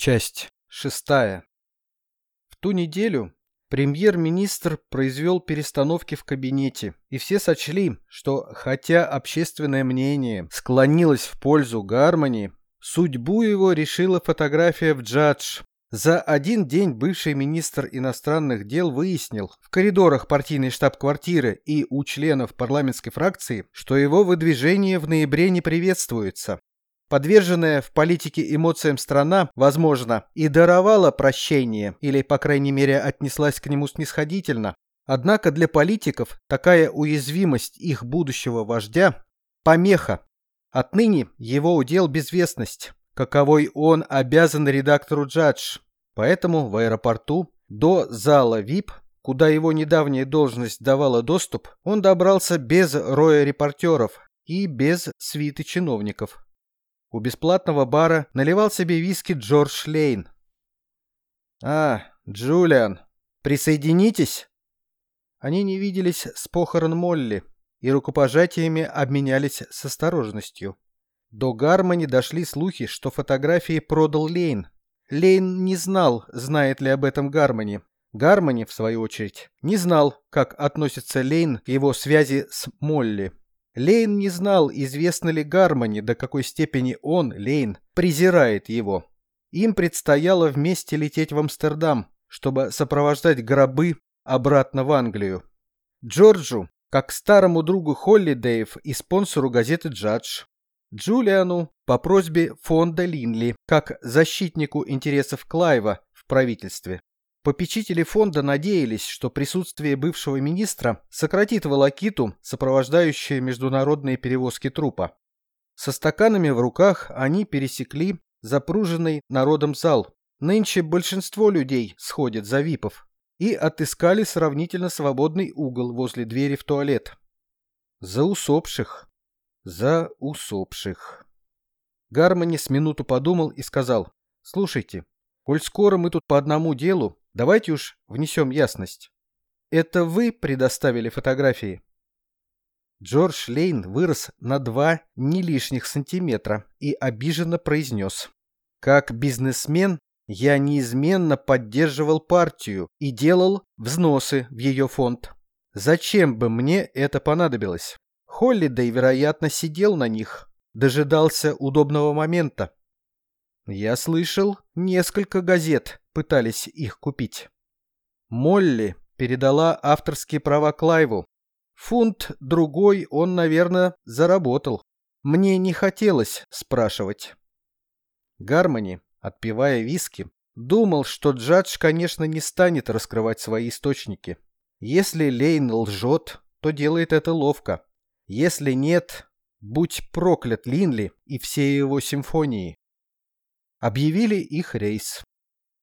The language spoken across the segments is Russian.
Часть шестая. В ту неделю премьер-министр произвел перестановки в кабинете, и все сочли, что хотя общественное мнение склонилось в пользу Гармонии, судьбу его решила фотография в Джадж. За один день бывший министр иностранных дел выяснил в коридорах партийной штаб-квартиры и у членов парламентской фракции, что его выдвижение в ноябре не приветствуется. Подверженная в политике эмоциям страна, возможно, и даровала прощение, или, по крайней мере, отнеслась к нему снисходительно. Однако для политиков такая уязвимость их будущего вождя – помеха. Отныне его удел безвестность, каковой он обязан редактору Джадж. Поэтому в аэропорту до зала ВИП, куда его недавняя должность давала доступ, он добрался без роя репортеров и без свиты чиновников. У бесплатного бара наливал себе виски Джордж Лейн. «А, Джулиан, присоединитесь?» Они не виделись с похорон Молли и рукопожатиями обменялись с осторожностью. До Гармони дошли слухи, что фотографии продал Лейн. Лейн не знал, знает ли об этом Гармони. Гармони, в свою очередь, не знал, как относится Лейн к его связи с Молли. Лейн не знал, известно ли Гармони, до какой степени он, Лейн, презирает его. Им предстояло вместе лететь в Амстердам, чтобы сопровождать гробы обратно в Англию. Джорджу, как старому другу Холлидеев и спонсору газеты «Джадж», Джулиану по просьбе фонда Линли, как защитнику интересов Клайва в правительстве. Попечители фонда надеялись, что присутствие бывшего министра сократит волокиту, сопровождающую международные перевозки трупа. Со стаканами в руках они пересекли запруженный народом зал. Нынче большинство людей сходят за випов. И отыскали сравнительно свободный угол возле двери в туалет. За усопших. За усопших. Гармони с минуту подумал и сказал, «Слушайте, коль скоро мы тут по одному делу, Давайте уж внесем ясность. Это вы предоставили фотографии? Джордж Лейн вырос на два не лишних сантиметра и обиженно произнес. Как бизнесмен я неизменно поддерживал партию и делал взносы в ее фонд. Зачем бы мне это понадобилось? Холлидей, вероятно, сидел на них, дожидался удобного момента. Я слышал, несколько газет пытались их купить. Молли передала авторские права Клайву. Фунт другой он, наверное, заработал. Мне не хотелось спрашивать. Гармони, отпивая виски, думал, что Джадж, конечно, не станет раскрывать свои источники. Если Лейн лжет, то делает это ловко. Если нет, будь проклят Линли и все его симфонии. Объявили их рейс.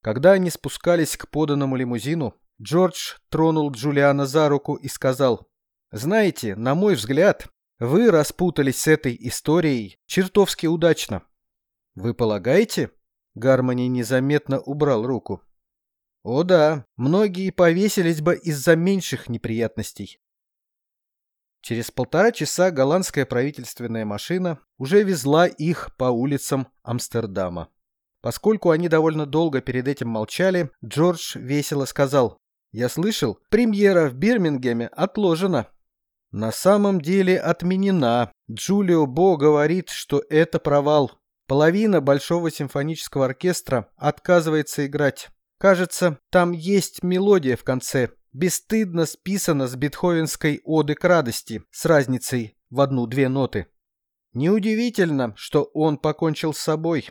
Когда они спускались к поданному лимузину, Джордж тронул Джулиана за руку и сказал, «Знаете, на мой взгляд, вы распутались с этой историей чертовски удачно». «Вы полагаете?» Гармони незаметно убрал руку. «О да, многие повесились бы из-за меньших неприятностей». Через полтора часа голландская правительственная машина уже везла их по улицам Амстердама. Поскольку они довольно долго перед этим молчали, Джордж весело сказал, «Я слышал, премьера в Бирмингеме отложена». На самом деле отменена. Джулио Бо говорит, что это провал. Половина Большого симфонического оркестра отказывается играть. Кажется, там есть мелодия в конце, бесстыдно списана с бетховенской оды к радости, с разницей в одну-две ноты. Неудивительно, что он покончил с собой.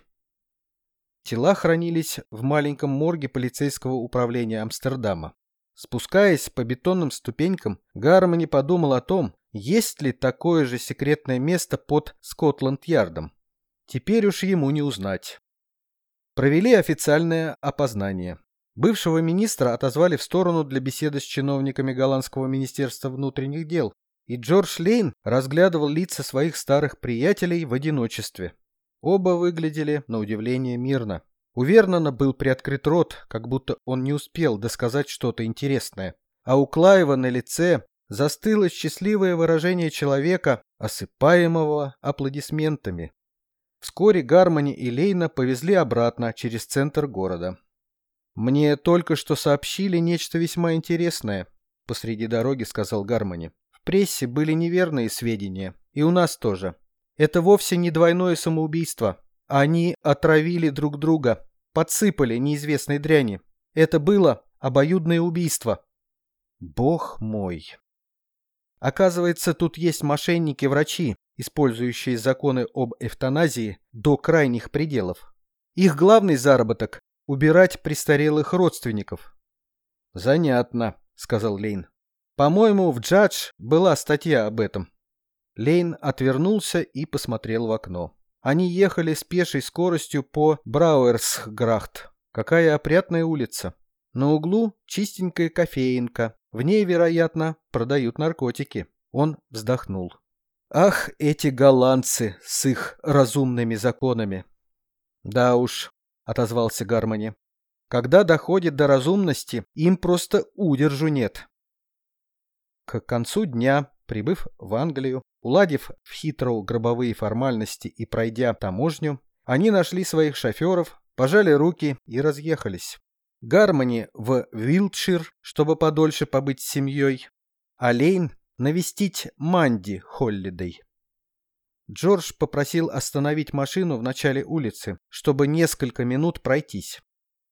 Тела хранились в маленьком морге полицейского управления Амстердама. Спускаясь по бетонным ступенькам, Гармони подумал о том, есть ли такое же секретное место под Скотланд-Ярдом. Теперь уж ему не узнать. Провели официальное опознание. Бывшего министра отозвали в сторону для беседы с чиновниками Голландского министерства внутренних дел, и Джордж Лейн разглядывал лица своих старых приятелей в одиночестве. Оба выглядели, на удивление, мирно. У Вернона был приоткрыт рот, как будто он не успел досказать что-то интересное. А у Клаева на лице застыло счастливое выражение человека, осыпаемого аплодисментами. Вскоре Гармони и Лейна повезли обратно через центр города. «Мне только что сообщили нечто весьма интересное», — посреди дороги сказал Гармони. «В прессе были неверные сведения, и у нас тоже. Это вовсе не двойное самоубийство. Они отравили друг друга, подсыпали неизвестной дряни. Это было обоюдное убийство». «Бог мой!» Оказывается, тут есть мошенники-врачи, использующие законы об эвтаназии до крайних пределов. Их главный заработок – убирать престарелых родственников. «Занятно», – сказал Лейн. «По-моему, в «Джадж» была статья об этом». Лейн отвернулся и посмотрел в окно. Они ехали с пешей скоростью по Брауэрсграхт. Какая опрятная улица. На углу чистенькая кофеинка. В ней, вероятно, продают наркотики. Он вздохнул. Ах, эти голландцы с их разумными законами. Да уж, отозвался Гармони. Когда доходит до разумности, им просто удержу нет. К концу дня, прибыв в Англию, уладив в Хитроу гробовые формальности и пройдя таможню, они нашли своих шоферов, пожали руки и разъехались. Гармони в Вилтшир, чтобы подольше побыть с семьей, а навестить Манди Холлидей. Джордж попросил остановить машину в начале улицы, чтобы несколько минут пройтись.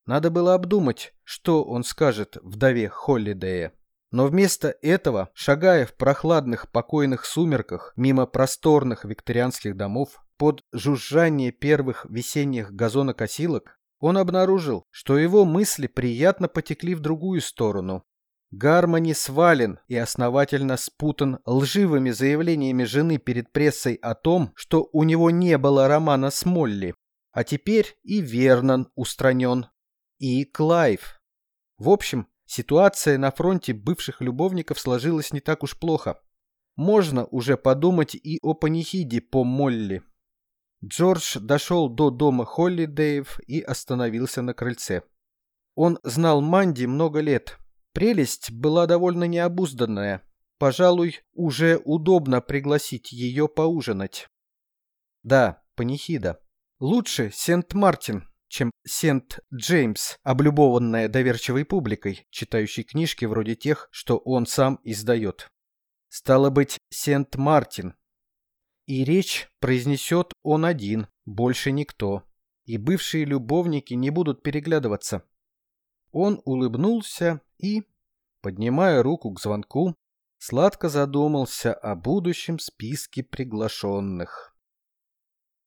Надо было обдумать, что он скажет вдове Холлидея. Но вместо этого, шагая в прохладных покойных сумерках мимо просторных викторианских домов, под жужжание первых весенних газонокосилок, он обнаружил, что его мысли приятно потекли в другую сторону, Гармони свален и основательно спутан лживыми заявлениями жены перед прессой о том, что у него не было романа с Молли. А теперь и Вернон устранен. И Клайв. В общем, ситуация на фронте бывших любовников сложилась не так уж плохо. Можно уже подумать и о панихиде по Молли. Джордж дошел до дома Холлидеев и остановился на крыльце. Он знал Манди много лет, Прелесть была довольно необузданная. Пожалуй, уже удобно пригласить ее поужинать. Да, панихида. Лучше Сент-Мартин, чем Сент-Джеймс, облюбованная доверчивой публикой, читающей книжки вроде тех, что он сам издает. Стало быть, Сент-Мартин. И речь произнесет он один, больше никто. И бывшие любовники не будут переглядываться. Он улыбнулся и, поднимая руку к звонку, сладко задумался о будущем списке приглашенных.